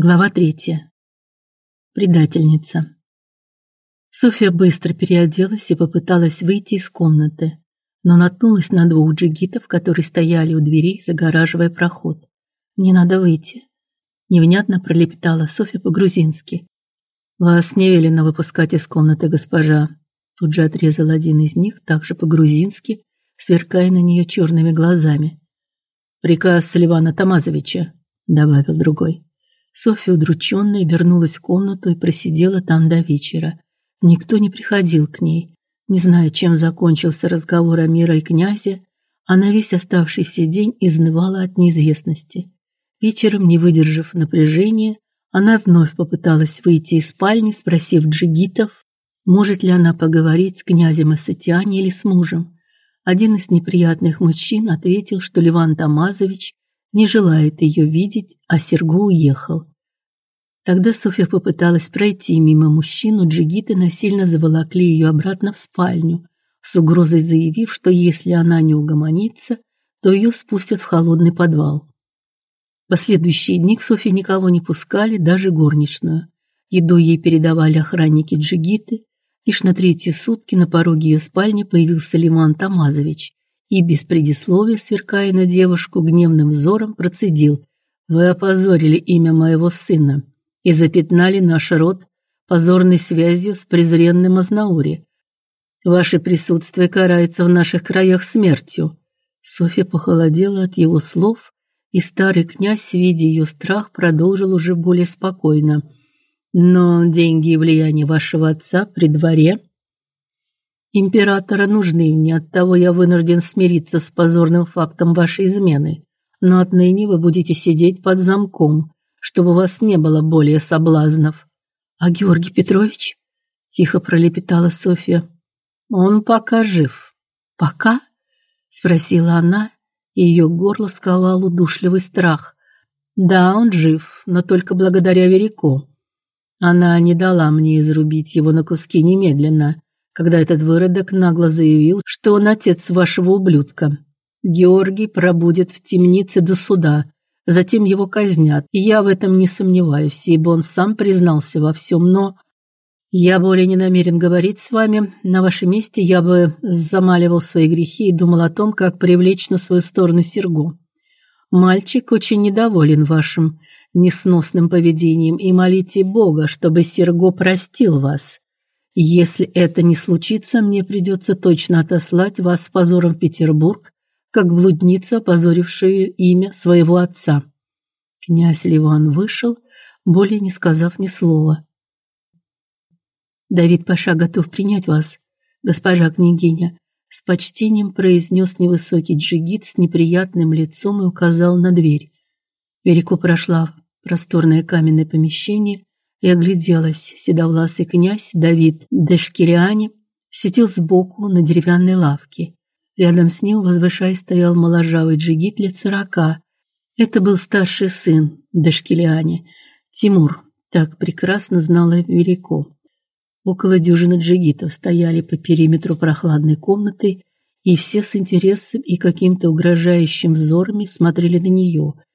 Глава третья. Предательница. Софья быстро переоделась и попыталась выйти из комнаты, но наткнулась на двух джигитов, которые стояли у дверей, загораживая проход. Мне надо выйти, невнятно пролепетала Софья по-грузински. Вас не велено выпускать из комнаты, госпожа. Тут же отрезал один из них, также по-грузински, сверкая на нее черными глазами. Приказ Ливана Тамазовича, добавил другой. Софья, удрученная, вернулась в комнату и просидела там до вечера. Никто не приходил к ней. Не зная, чем закончился разговор Амира и князя, она весь оставшийся день изнывала от неизвестности. Вечером, не выдержав напряжения, она вновь попыталась выйти из спальни, спросив джигитов, может ли она поговорить с князем Асатиани или с мужем. Один из неприятных мужчин ответил, что Леван Тамазович не желает ее видеть, а Серго уехал. Тогда Софья попыталась пройти мимо мужчину, джигиты насильно заволокли ее обратно в спальню, с угрозой заявив, что если она не угомонится, то ее спустят в холодный подвал. Последующие дни к Софье никого не пускали, даже горничную. Еду ей передавали охранники джигиты. Лишь на третьи сутки на пороге ее спальни появился Лиман Тамазович и без предисловия, сверкая на девушку гневным взором, процедил: "Вы опозорили имя моего сына и запятнали наш род позорной связью с презренным Азнаури. Ваше присутствие карается в наших краях смертью". Софья похолодела от его слов, и старый князь, видя ее страх, продолжил уже более спокойно: "Но деньги и влияние вашего отца при дворе Императора нужны мне, оттого я вынужден смириться с позорным фактом вашей измены. Но отныне вы будете сидеть под замком, чтобы у вас не было более соблазнов. А Георгий Петрович? тихо пролепетала Софья. Он пока жив. Пока? спросила она, и ее горло сковал удушливый страх. Да, он жив, но только благодаря Верико. Она не дала мне изрубить его на куски немедленно когда этот выродок нагло заявил, что он отец вашего ублюдка. Георгий пробудет в темнице до суда, затем его казнят. И я в этом не сомневаюсь, ибо он сам признался во всем, но я более не намерен говорить с вами. На вашем месте я бы замаливал свои грехи и думал о том, как привлечь на свою сторону Серго. Мальчик очень недоволен вашим несносным поведением и молите Бога, чтобы Серго простил вас. Если это не случится, мне придется точно отослать вас с позором в Петербург, как блудницу, опозорившую имя своего отца. Князь Ливан вышел, более не сказав ни слова. Давид Паша готов принять вас, госпожа княгиня, с почтением произнес невысокий джигит с неприятным лицом и указал на дверь. Верико прошла в просторное каменное помещение, и огляделась. Седовласый князь Давид Дешкириани сидел сбоку на деревянной лавке. Рядом с ним, возвышаясь, стоял моложавый джигит лет сорока. Это был старший сын Дешкириани, Тимур, так прекрасно знала Велико. Около дюжины джигитов стояли по периметру прохладной комнаты, и все с интересом и каким-то угрожающим взорами смотрели на нее –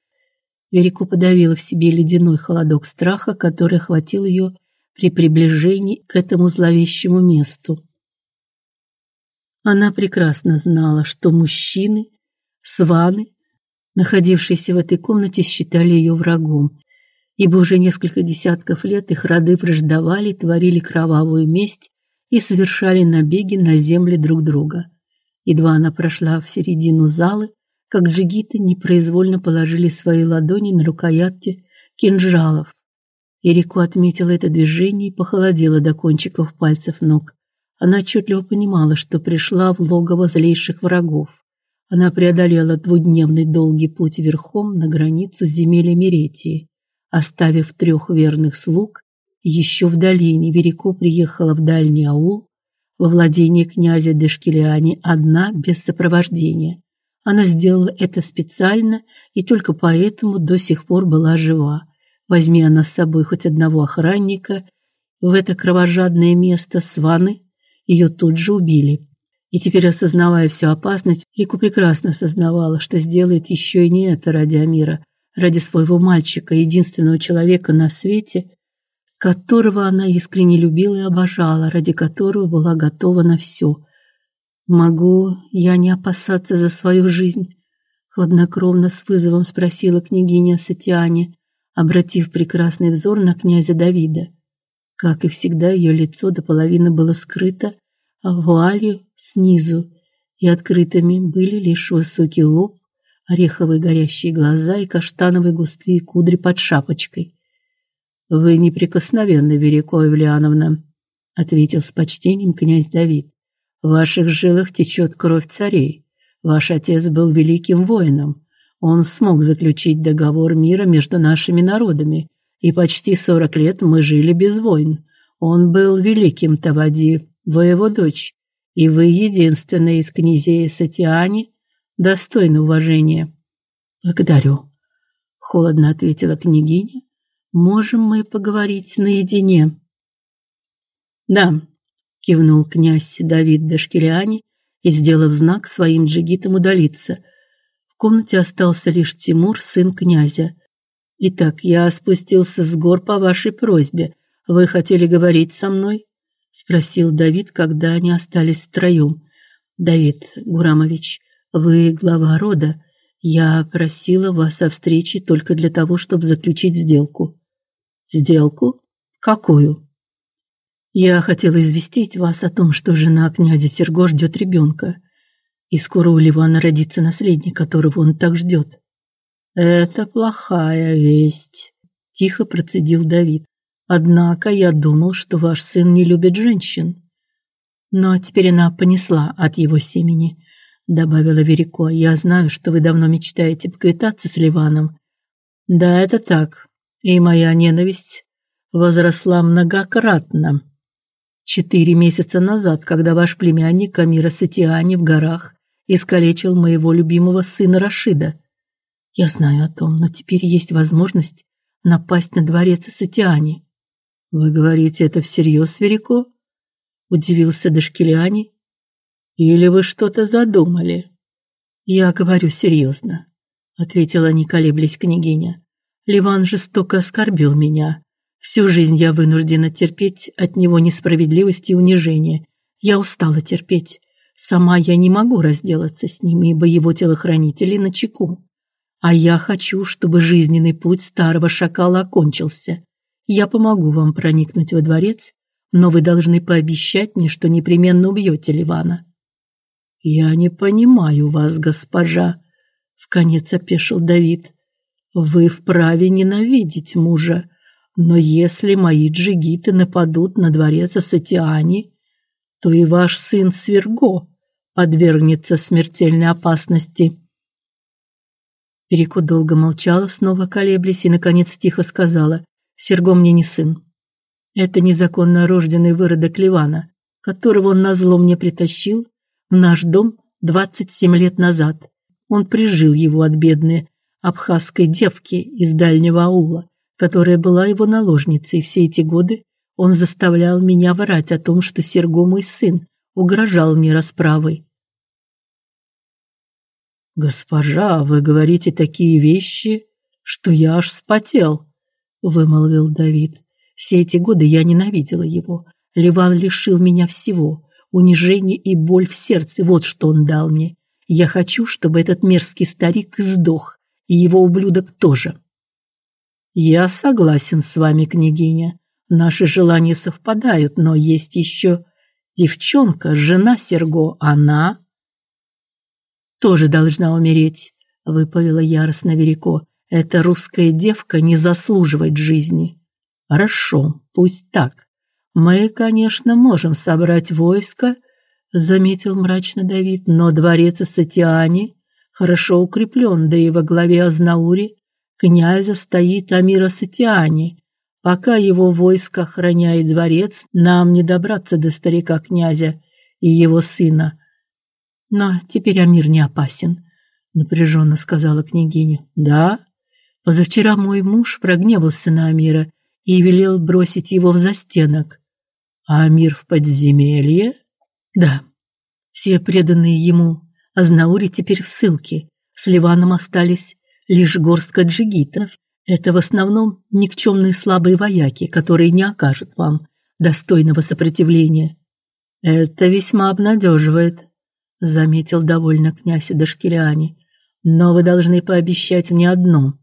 Верико подавила в себе ледяной холодок страха, который охватил ее при приближении к этому зловещему месту. Она прекрасно знала, что мужчины, сваны, находившиеся в этой комнате, считали ее врагом, ибо уже несколько десятков лет их роды враждовали, творили кровавую месть и совершали набеги на земли друг друга. Едва она прошла в середину залы, как джигиты непроизвольно положили свои ладони на рукоятки кинжалов. Ирико отметила это движение и похолодела до кончиков пальцев ног. Она отчетливо понимала, что пришла в логово злейших врагов. Она преодолела двудневный долгий путь верхом на границу земель Меретии, оставив трех верных слуг. Еще в долине Верико приехала в дальний аул во владение князя Дешкилиани одна без сопровождения. Она сделала это специально и только поэтому до сих пор была жива. Возьми она с собой хоть одного охранника в это кровожадное место Сваны, ее тут же убили. И теперь, осознавая всю опасность, Лику прекрасно осознавала, что сделает еще и не это ради Амира, ради своего мальчика, единственного человека на свете, которого она искренне любила и обожала, ради которого была готова на все. Могу я не опасаться за свою жизнь? хладнокровно с вызовом спросила княгиня Сатиане, обратив прекрасный взор на князя Давида. Как и всегда, ее лицо до половины было скрыто вуалью снизу, и открытыми были лишь высокий лоб, ореховые горящие глаза и каштановые густые кудри под шапочкой. Вы неприкосновенны, Верико Евлеановна, ответил с почтением князь Давид. В ваших жилах течет кровь царей. Ваш отец был великим воином. Он смог заключить договор мира между нашими народами, и почти сорок лет мы жили без войн. Он был великим Тавади, вы его дочь, и вы единственная из князей Сатиани, достойны уважения. Благодарю, холодно ответила княгиня. Можем мы поговорить наедине? Да, кивнул князь Давид Дашкелиани и сделав знак своим джигитам удалиться. В комнате остался лишь Тимур, сын князя. Итак, я спустился с гор по вашей просьбе. Вы хотели говорить со мной? спросил Давид, когда они остались втроем. Давид Гурамович, вы глава рода. Я просила вас о встрече только для того, чтобы заключить сделку. Сделку? Какую? Я хотела известить вас о том, что жена князя Серго ждет ребенка, и скоро у Ливана родится наследник, которого он так ждет. Это плохая весть, тихо процедил Давид. Однако я думал, что ваш сын не любит женщин. Но теперь она понесла от его семени, добавила Верико. Я знаю, что вы давно мечтаете поквитаться с Ливаном. Да, это так. И моя ненависть возросла многократно. Четыре месяца назад, когда ваш племянник Камира Сатиани в горах искалечил моего любимого сына Рашида. Я знаю о том, но теперь есть возможность напасть на дворец Сатиани. Вы говорите это всерьез, Верико? удивился Дашкилиани. Или вы что-то задумали? Я говорю серьезно, ответила не колеблясь княгиня. Ливан жестоко оскорбил меня. Всю жизнь я вынуждена терпеть от него несправедливость и унижение. Я устала терпеть. Сама я не могу разделаться с ним, ибо его телохранители на чеку. А я хочу, чтобы жизненный путь старого шакала окончился. Я помогу вам проникнуть во дворец, но вы должны пообещать мне, что непременно убьете Ливана. Я не понимаю вас, госпожа, вконец опешил Давид. Вы вправе ненавидеть мужа, но если мои джигиты нападут на дворец Сатиани, то и ваш сын Сверго подвергнется смертельной опасности. Переко долго молчала, снова колеблясь, и наконец тихо сказала: Серго мне не сын. Это незаконно рожденный выродок Ливана, которого он назло мне притащил в наш дом 27 лет назад. Он прижил его от бедной абхазской девки из дальнего аула, которая была его наложницей все эти годы. Он заставлял меня врать о том, что Серго мой сын, угрожал мне расправой. Госпожа, вы говорите такие вещи, что я аж вспотел вымолвил Давид. Все эти годы я ненавидела его. Ливан лишил меня всего, унижение и боль в сердце. Вот что он дал мне. Я хочу, чтобы этот мерзкий старик сдох, и его ублюдок тоже. Я согласен с вами, княгиня. Наши желания совпадают, но есть еще девчонка, жена Серго, она тоже должна умереть, выпалила яростно Верико. Эта русская девка не заслуживает жизни. Хорошо, пусть так. Мы, конечно, можем собрать войско, заметил мрачно Давид, но дворец Сатиани хорошо укреплен, да и во главе Азнаури князя стоит Амира Сатиани. Пока его войско охраняет дворец, нам не добраться до старика князя и его сына. Но теперь Амир не опасен, напряженно сказала княгиня. Да, Позавчера мой муж прогневался на Амира и велел бросить его в застенок. А Амир в подземелье? Да. Все преданные ему Азнаури теперь в ссылке. С Ливаном остались лишь горстка джигитов. Это в основном никчемные слабые вояки, которые не окажут вам достойного сопротивления. Это весьма обнадеживает, заметил довольно князь Дашкиряне. Но вы должны пообещать мне одно,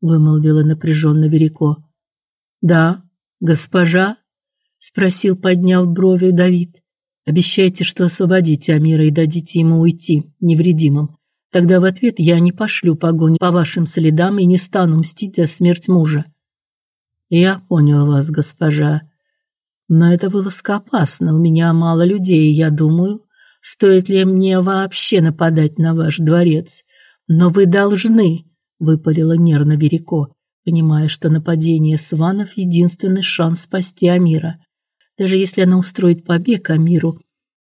вымолвила напряженно Верико. Да, госпожа, спросил, подняв брови Давид. Обещайте, что освободите Амира и дадите ему уйти невредимым. Тогда в ответ я не пошлю погоню по вашим следам и не стану мстить за смерть мужа. Я понял вас, госпожа. Но это было скопасно. У меня мало людей, я думаю, стоит ли мне вообще нападать на ваш дворец. Но вы должны, выпалила нервно Береко, понимая, что нападение Сванов единственный шанс спасти Амира. Даже если она устроит побег Амиру,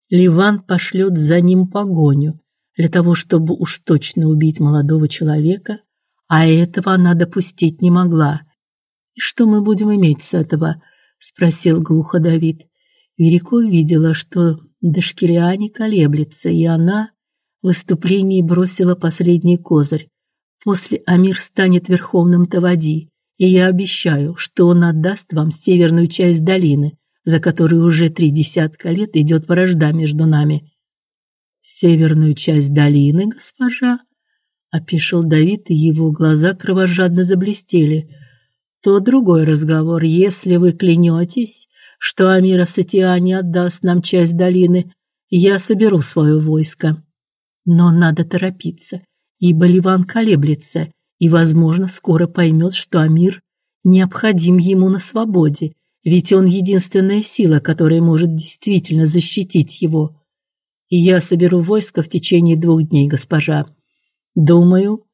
Ливан пошлет за ним погоню для того, чтобы уж точно убить молодого человека, а этого она допустить не могла. И что мы будем иметь с этого? спросил глухо Давид. Верико видела, что Дашкириане колеблется, и она в выступлении бросила последний козырь. После Амир станет верховным Тавади, и я обещаю, что он отдаст вам северную часть долины, за которой уже три десятка лет идет вражда между нами. Северную часть долины, госпожа, опешил Давид, и его глаза кровожадно заблестели то другой разговор. Если вы клянетесь, что Амира Сатиани отдаст нам часть долины, я соберу свое войско. Но надо торопиться, ибо Ливан колеблется и, возможно, скоро поймет, что Амир необходим ему на свободе, ведь он единственная сила, которая может действительно защитить его. И я соберу войско в течение двух дней, госпожа. Думаю,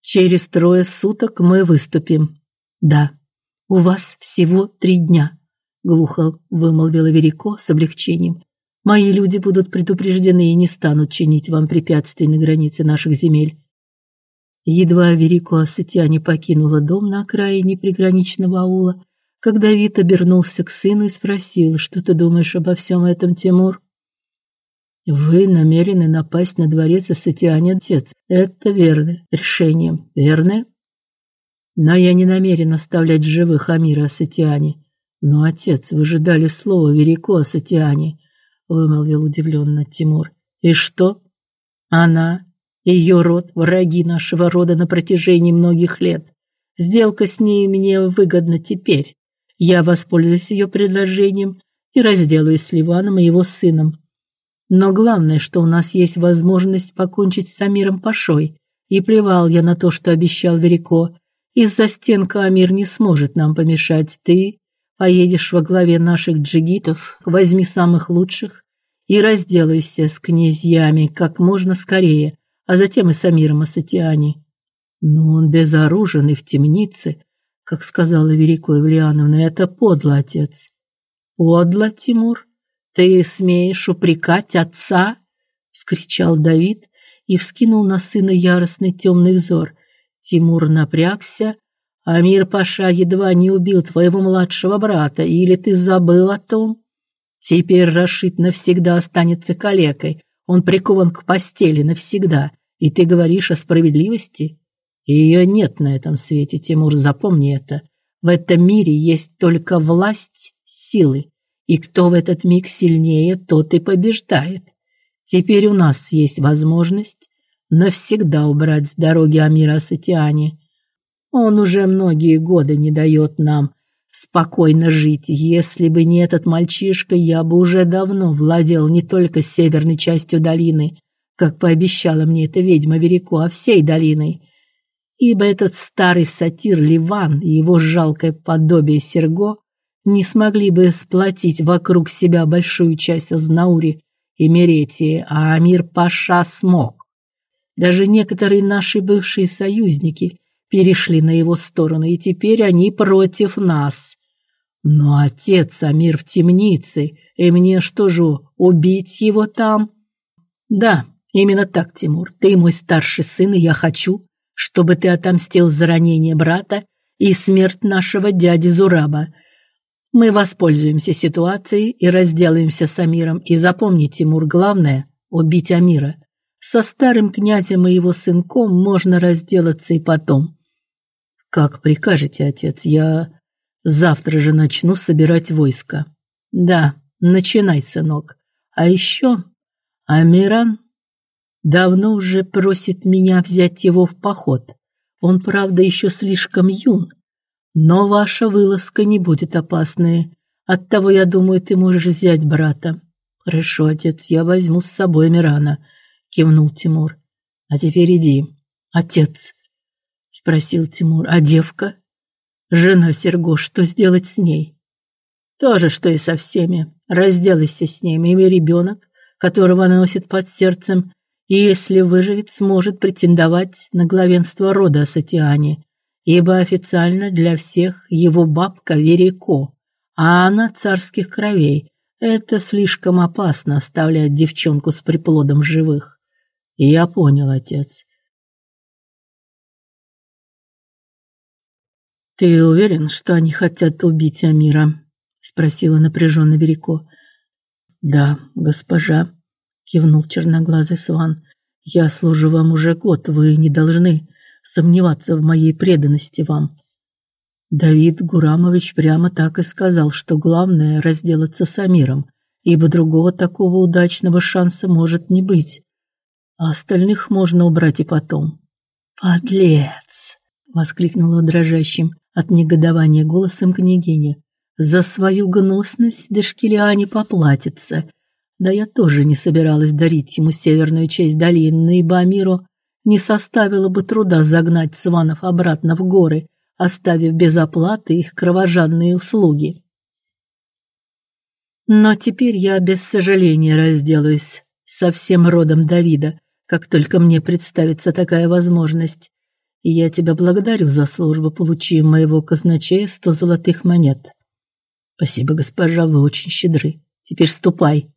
через трое суток мы выступим. Да, у вас всего три дня, глухо вымолвила Верико с облегчением. Мои люди будут предупреждены и не станут чинить вам препятствий на границе наших земель. Едва Верико Асатиане покинула дом на окраине приграничного аула, когда Давид обернулся к сыну и спросил: "Что ты думаешь обо всем этом, Тимур?" Вы намерены напасть на дворец Асатиане, отец. Это верно решение, верно? Но я не намерен оставлять живых Амира Асатиани. Но отец, вы же дали слово Верико Асатиани, вымолвил удивленно Тимур. И что? Она, ее род, враги нашего рода на протяжении многих лет. Сделка с ней мне выгодна теперь. Я воспользуюсь ее предложением и разделаюсь с Ливаном и его сыном. Но главное, что у нас есть возможность покончить с Амиром Пашой. И плевал я на то, что обещал Верико, из-за стен Камир не сможет нам помешать. Ты поедешь во главе наших джигитов, возьми самых лучших и разделайся с князьями как можно скорее, а затем и с Амиром Асатиани. Но он безоружен и в темнице, как сказала Великая Евлеановна, это подло, отец. Подло, Тимур? Ты смеешь упрекать отца? вскричал Давид и вскинул на сына яростный темный взор. Тимур напрягся. Амир Паша едва не убил твоего младшего брата, или ты забыл о том? Теперь Рашид навсегда останется калекой. Он прикован к постели навсегда. И ты говоришь о справедливости? Ее нет на этом свете, Тимур, запомни это. В этом мире есть только власть силы, и кто в этот миг сильнее, тот и побеждает. Теперь у нас есть возможность навсегда убрать с дороги Амира Сатиани. Он уже многие годы не дает нам спокойно жить. Если бы не этот мальчишка, я бы уже давно владел не только северной частью долины, как пообещала мне эта ведьма Верико, а всей долиной. Ибо этот старый сатир Ливан и его жалкое подобие Серго не смогли бы сплотить вокруг себя большую часть Азнаури и Меретии, а Амир Паша смог. Даже некоторые наши бывшие союзники перешли на его сторону, и теперь они против нас. Но отец Амир в темнице, и мне что же, убить его там? Да, именно так, Тимур. Ты мой старший сын, и я хочу, чтобы ты отомстил за ранение брата и смерть нашего дяди Зураба. Мы воспользуемся ситуацией и разделаемся с Амиром. И запомни, Тимур, главное убить Амира. Со старым князем и его сынком можно разделаться и потом. Как прикажете, отец, я завтра же начну собирать войско. Да, начинай, сынок. А еще Амиран давно уже просит меня взять его в поход. Он, правда, еще слишком юн, но ваша вылазка не будет опасной. Оттого, я думаю, ты можешь взять брата. Хорошо, отец, я возьму с собой Мирана, кивнул Тимур. А теперь иди. Отец, спросил Тимур. А девка? Жена Серго, что сделать с ней? То же, что и со всеми. Разделайся с ней, и ребенок, которого она носит под сердцем, и если выживет, сможет претендовать на главенство рода Сатиани, ибо официально для всех его бабка Верико, а она царских кровей. Это слишком опасно оставлять девчонку с приплодом живых. Я понял, отец. Ты уверен, что они хотят убить Амира? спросила напряженно Верико. Да, госпожа, кивнул черноглазый Сван. Я служу вам уже год, вы не должны сомневаться в моей преданности вам. Давид Гурамович прямо так и сказал, что главное разделаться с Амиром, ибо другого такого удачного шанса может не быть. А остальных можно убрать и потом. Подлец, воскликнула дрожащим от негодования голосом княгиня. За свою гнусность Дешкилиане поплатится. Да я тоже не собиралась дарить ему северную часть долины, ибо Амиру не составило бы труда загнать сванов обратно в горы, оставив без оплаты их кровожадные услуги. Но теперь я без сожаления разделаюсь со всем родом Давида, как только мне представится такая возможность. И я тебя благодарю за службу, получив моего казначея сто золотых монет. Спасибо, госпожа, вы очень щедры. Теперь ступай.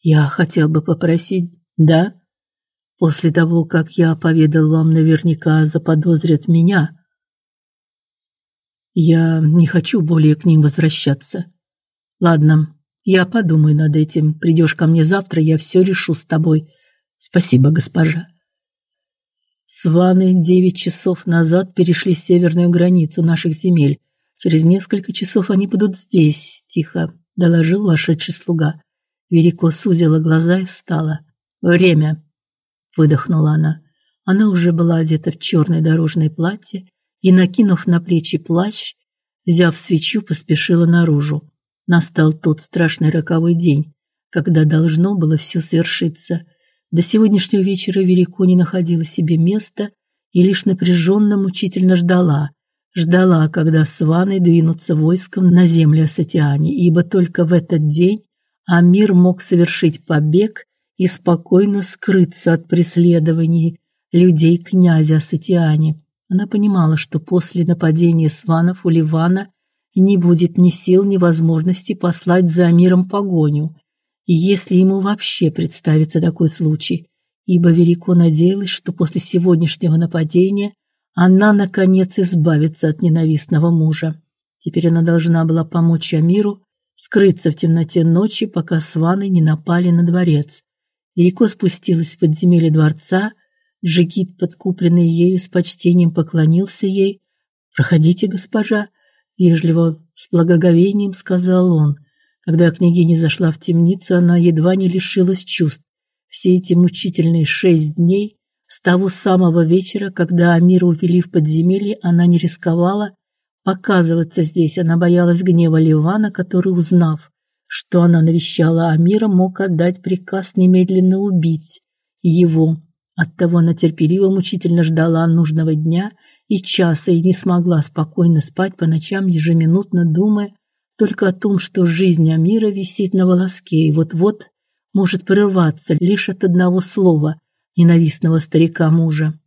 Я хотел бы попросить, да? После того, как я поведал вам, наверняка заподозрят меня. Я не хочу более к ним возвращаться. Ладно, я подумаю над этим. Придешь ко мне завтра, я все решу с тобой. Спасибо, госпожа. Сваны девять часов назад перешли северную границу наших земель. Через несколько часов они будут здесь, тихо доложил вошедший слуга. Верико сузила глаза и встала. Время, выдохнула она. Она уже была одета в черное дорожное платье и, накинув на плечи плащ, взяв свечу, поспешила наружу. Настал тот страшный роковой день, когда должно было все свершиться. До сегодняшнего вечера Верико не находила себе места и лишь напряженно мучительно ждала, ждала, когда сваны двинутся войском на земли Асатиани, ибо только в этот день Амир мог совершить побег и спокойно скрыться от преследований людей князя Сатиани. Она понимала, что после нападения сванов у Ливана не будет ни сил, ни возможности послать за Амиром погоню, если ему вообще представится такой случай, ибо Верико надеялась, что после сегодняшнего нападения она наконец избавится от ненавистного мужа. Теперь она должна была помочь Амиру скрыться в темноте ночи, пока сваны не напали на дворец. Ирико спустилась в подземелье дворца, Джигит, подкупленный ею, с почтением поклонился ей. "Проходите, госпожа", вежливо, с благоговением сказал он. Когда княгиня зашла в темницу, она едва не лишилась чувств. Все эти мучительные шесть дней с того самого вечера, когда Амира увели в подземелье, она не рисковала показываться здесь. Она боялась гнева Ливана, который, узнав, что она навещала Амира, мог отдать приказ немедленно убить его. Оттого она терпеливо мучительно ждала нужного дня и часа и не смогла спокойно спать по ночам, ежеминутно думая только о том, что жизнь Амира висит на волоске и вот-вот может прерваться лишь от одного слова ненавистного старика мужа.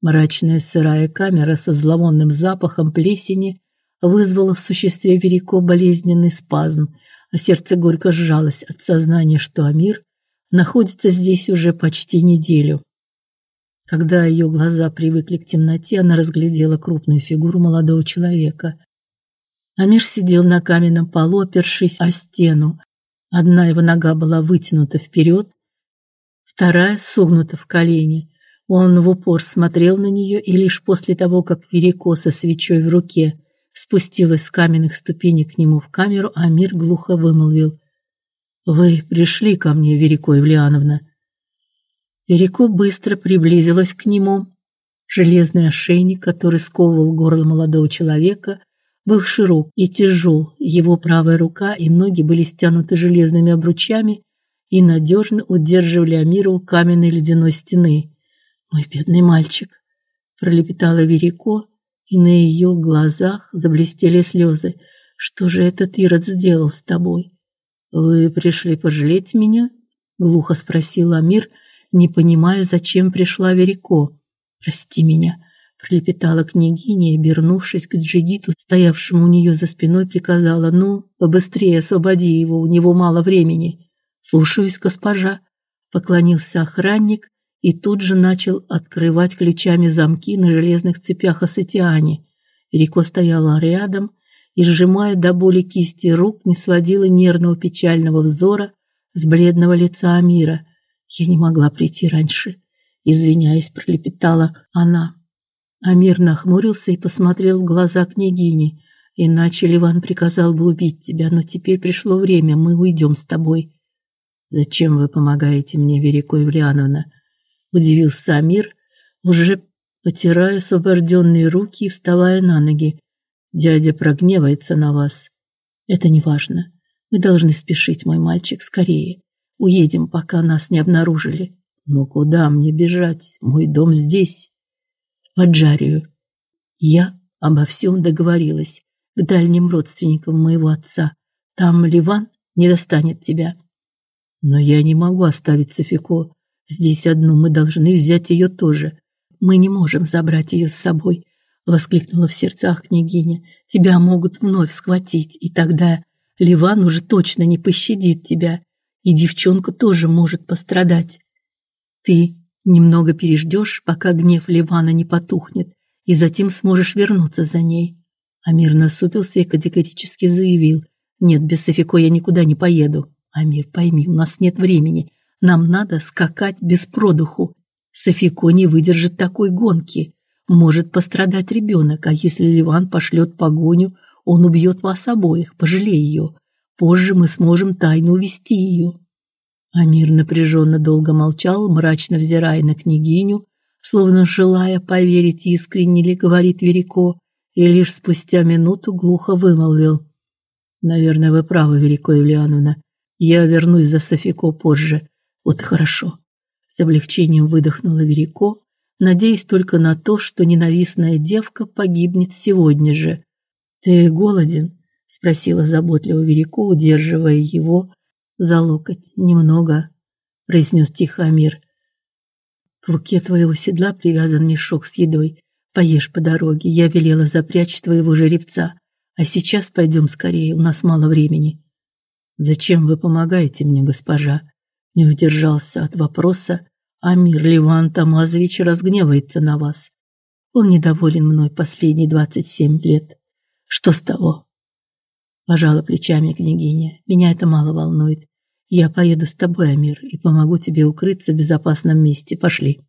Мрачная сырая камера со зловонным запахом плесени вызвала в существе Верико болезненный спазм, а сердце горько сжалось от сознания, что Амир находится здесь уже почти неделю. Когда ее глаза привыкли к темноте, она разглядела крупную фигуру молодого человека. Амир сидел на каменном полу, опершись о стену. Одна его нога была вытянута вперед, Вторая согнута в колени. Он в упор смотрел на нее, и лишь после того, как Верико свечой в руке спустилась с каменных ступенек к нему в камеру, Амир глухо вымолвил: "Вы пришли ко мне, Верико Евлеановна". Верико быстро приблизилась к нему. Железный ошейник, который сковывал горло молодого человека, был широк и тяжел. Его правая рука и ноги были стянуты железными обручами и надежно удерживали Амира у каменной ледяной стены. Мой бедный мальчик, пролепетала Верико, и на ее глазах заблестели слезы. Что же этот Ирод сделал с тобой? Вы пришли пожалеть меня? глухо спросил Амир, не понимая, зачем пришла Верико. Прости меня, пролепетала княгиня обернувшись к Джигиту, стоявшему у нее за спиной, приказала: "Ну, побыстрее освободи его, у него мало времени". "Слушаюсь, госпожа", поклонился охранник и тут же начал открывать ключами замки на железных цепях Асатиане. Рико стояла рядом и, сжимая до боли кисти рук, не сводила нервного печального взора с бледного лица Амира. Я не могла прийти раньше, извиняясь, пролепетала она. Амир нахмурился и посмотрел в глаза княгини. Иначе Ливан приказал бы убить тебя, но теперь пришло время, мы уйдем с тобой. Зачем вы помогаете мне, Верико Евлеановна? Удивился Амир, уже потирая освобожденные руки и вставая на ноги. Дядя прогневается на вас. Это не важно. Мы должны спешить, мой мальчик, скорее. Уедем, пока нас не обнаружили. Но куда мне бежать? Мой дом здесь. В Аджарию. Я обо всем договорилась к дальним родственникам моего отца. Там Ливан не достанет тебя. Но я не могу оставить Софико. Здесь одну мы должны взять ее тоже. Мы не можем забрать ее с собой, воскликнула в сердцах княгиня. Тебя могут вновь схватить, и тогда Ливан уже точно не пощадит тебя, и девчонка тоже может пострадать. Ты немного переждешь, пока гнев Ливана не потухнет, и затем сможешь вернуться за ней. Амир насупился и категорически заявил: "Нет, без Софико я никуда не поеду. Амир, пойми, у нас нет времени. Нам надо скакать без продуху. Софико не выдержит такой гонки. Может пострадать ребенок, а если Ливан пошлет погоню, он убьет вас обоих, пожалей ее. Позже мы сможем тайно увести ее. Амир напряженно долго молчал, мрачно взирая на княгиню, словно желая поверить, искренне ли говорит Верико, и лишь спустя минуту глухо вымолвил: "Наверное, вы правы, Верико Евлеановна. Я вернусь за Софико позже. Вот хорошо. С облегчением выдохнула Верико, надеясь только на то, что ненавистная девка погибнет сегодня же. Ты голоден? спросила заботливо Верико, удерживая его за локоть. Немного, произнес тихо Амир. К луке твоего седла привязан мешок с едой. Поешь по дороге. Я велела запрячь твоего жеребца. А сейчас пойдем скорее, у нас мало времени. Зачем вы помогаете мне, госпожа? Не удержался от вопроса, а мир Ливан Тамазович разгневается на вас. Он недоволен мной последние двадцать семь лет. Что с того? Пожала плечами княгиня. Меня это мало волнует. Я поеду с тобой, Амир, и помогу тебе укрыться в безопасном месте. Пошли.